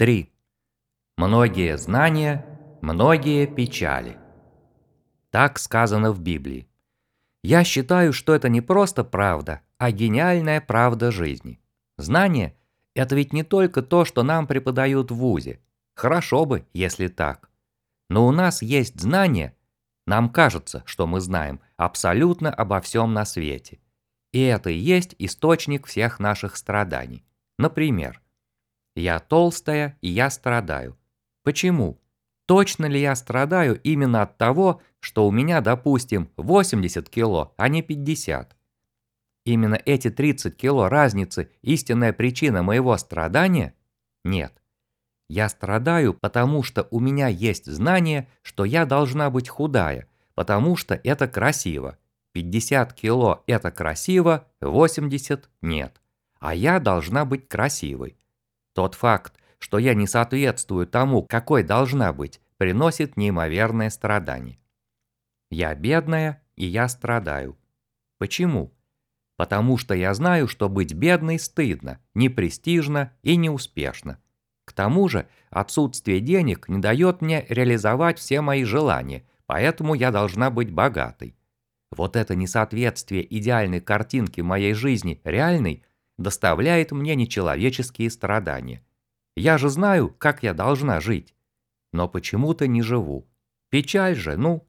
3. Многие знания, многие печали. Так сказано в Библии. Я считаю, что это не просто правда, а гениальная правда жизни. Знание – это ведь не только то, что нам преподают в ВУЗе. Хорошо бы, если так. Но у нас есть знания, нам кажется, что мы знаем абсолютно обо всем на свете. И это и есть источник всех наших страданий. Например, я толстая, и я страдаю. Почему? Точно ли я страдаю именно от того, что у меня, допустим, 80 кило, а не 50? Именно эти 30 кило разницы истинная причина моего страдания? Нет. Я страдаю, потому что у меня есть знание, что я должна быть худая, потому что это красиво. 50 кило – это красиво, 80 – нет. А я должна быть красивой. Тот факт, что я не соответствую тому, какой должна быть, приносит неимоверное страдание. Я бедная, и я страдаю. Почему? Потому что я знаю, что быть бедной стыдно, непрестижно и неуспешно. К тому же, отсутствие денег не дает мне реализовать все мои желания, поэтому я должна быть богатой. Вот это несоответствие идеальной картинки моей жизни реальной доставляет мне нечеловеческие страдания. Я же знаю, как я должна жить. Но почему-то не живу. Печаль же, ну.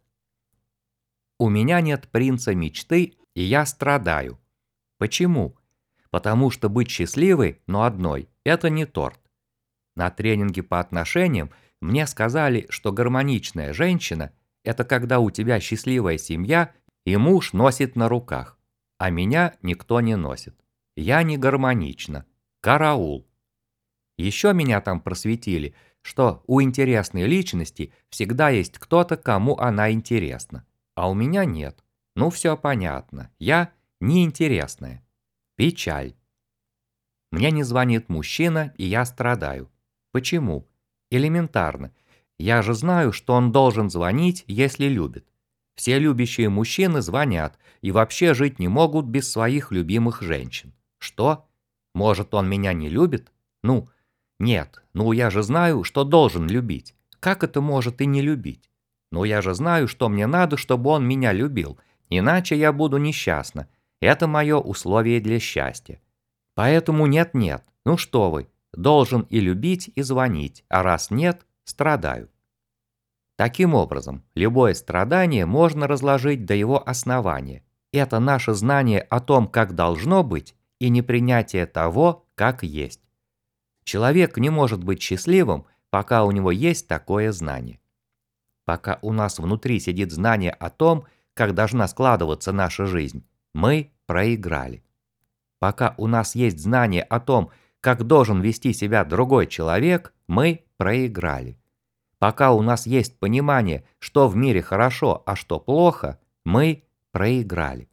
У меня нет принца мечты, и я страдаю. Почему? Потому что быть счастливой, но одной, это не торт. На тренинге по отношениям мне сказали, что гармоничная женщина – это когда у тебя счастливая семья и муж носит на руках, а меня никто не носит. Я не гармонична. Караул. Еще меня там просветили, что у интересной личности всегда есть кто-то, кому она интересна. А у меня нет. Ну все понятно. Я неинтересная. Печаль. Мне не звонит мужчина, и я страдаю. Почему? Элементарно. Я же знаю, что он должен звонить, если любит. Все любящие мужчины звонят и вообще жить не могут без своих любимых женщин. Что? Может, он меня не любит? Ну, нет, ну я же знаю, что должен любить. Как это может и не любить? Ну я же знаю, что мне надо, чтобы он меня любил, иначе я буду несчастна. Это мое условие для счастья. Поэтому нет-нет, ну что вы, должен и любить, и звонить, а раз нет, страдаю. Таким образом, любое страдание можно разложить до его основания. Это наше знание о том, как должно быть, и непринятие того, как есть. Человек не может быть счастливым, пока у него есть такое знание. Пока у нас внутри сидит знание о том, как должна складываться наша жизнь, мы проиграли. Пока у нас есть знание о том, как должен вести себя другой человек, мы проиграли. Пока у нас есть понимание, что в мире хорошо, а что плохо, мы проиграли.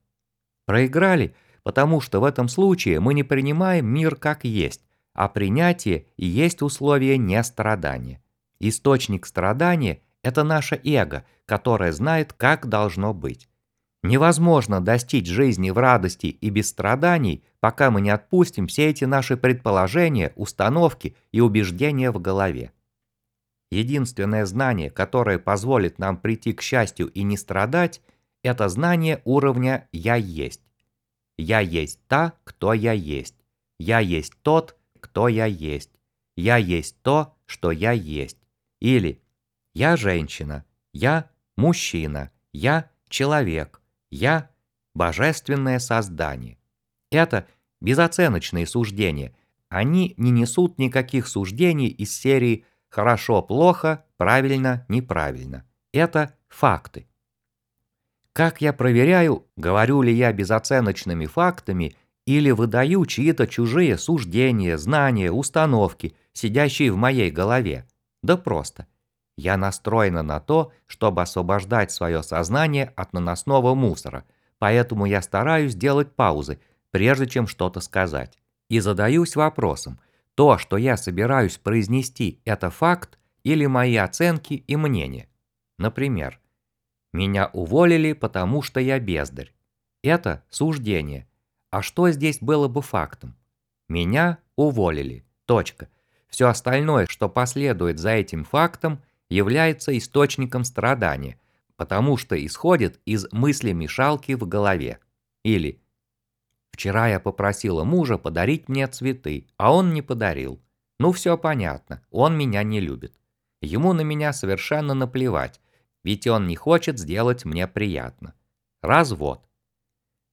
Проиграли – потому что в этом случае мы не принимаем мир как есть, а принятие и есть условие нестрадания. Источник страдания – это наше эго, которое знает, как должно быть. Невозможно достичь жизни в радости и без страданий, пока мы не отпустим все эти наши предположения, установки и убеждения в голове. Единственное знание, которое позволит нам прийти к счастью и не страдать, это знание уровня «я есть». Я есть та, кто я есть. Я есть тот, кто я есть. Я есть то, что я есть. Или я женщина, я мужчина, я человек, я божественное создание. Это безоценочные суждения. Они не несут никаких суждений из серии «хорошо-плохо», «правильно», «неправильно». Это факты. Как я проверяю, говорю ли я безоценочными фактами или выдаю чьи-то чужие суждения, знания, установки, сидящие в моей голове? Да просто. Я настроена на то, чтобы освобождать свое сознание от наносного мусора, поэтому я стараюсь делать паузы, прежде чем что-то сказать. И задаюсь вопросом, то, что я собираюсь произнести, это факт или мои оценки и мнения? Например, меня уволили, потому что я бездарь. Это суждение. А что здесь было бы фактом? Меня уволили. Точка. Все остальное, что последует за этим фактом, является источником страдания, потому что исходит из мысли-мешалки в голове. Или «Вчера я попросила мужа подарить мне цветы, а он не подарил. Ну все понятно, он меня не любит. Ему на меня совершенно наплевать, ведь он не хочет сделать мне приятно. Развод.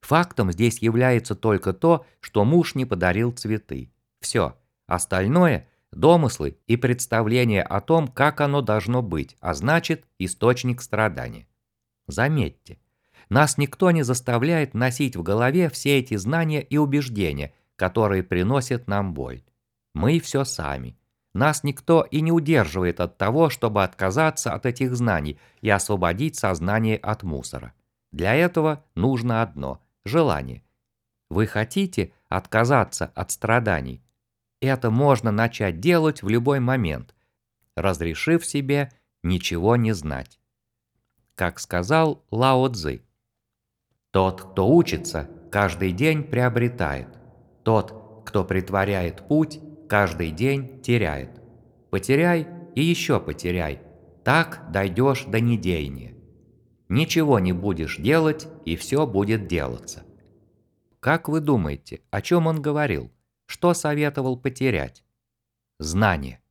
Фактом здесь является только то, что муж не подарил цветы. Все. Остальное – домыслы и представления о том, как оно должно быть, а значит, источник страдания. Заметьте, нас никто не заставляет носить в голове все эти знания и убеждения, которые приносят нам боль. Мы все сами. Нас никто и не удерживает от того, чтобы отказаться от этих знаний и освободить сознание от мусора. Для этого нужно одно – желание. Вы хотите отказаться от страданий? Это можно начать делать в любой момент, разрешив себе ничего не знать. Как сказал Лао Цзы, «Тот, кто учится, каждый день приобретает. Тот, кто притворяет путь, каждый день теряет. Потеряй и еще потеряй, так дойдешь до недеяния. Ничего не будешь делать, и все будет делаться. Как вы думаете, о чем он говорил? Что советовал потерять? Знание.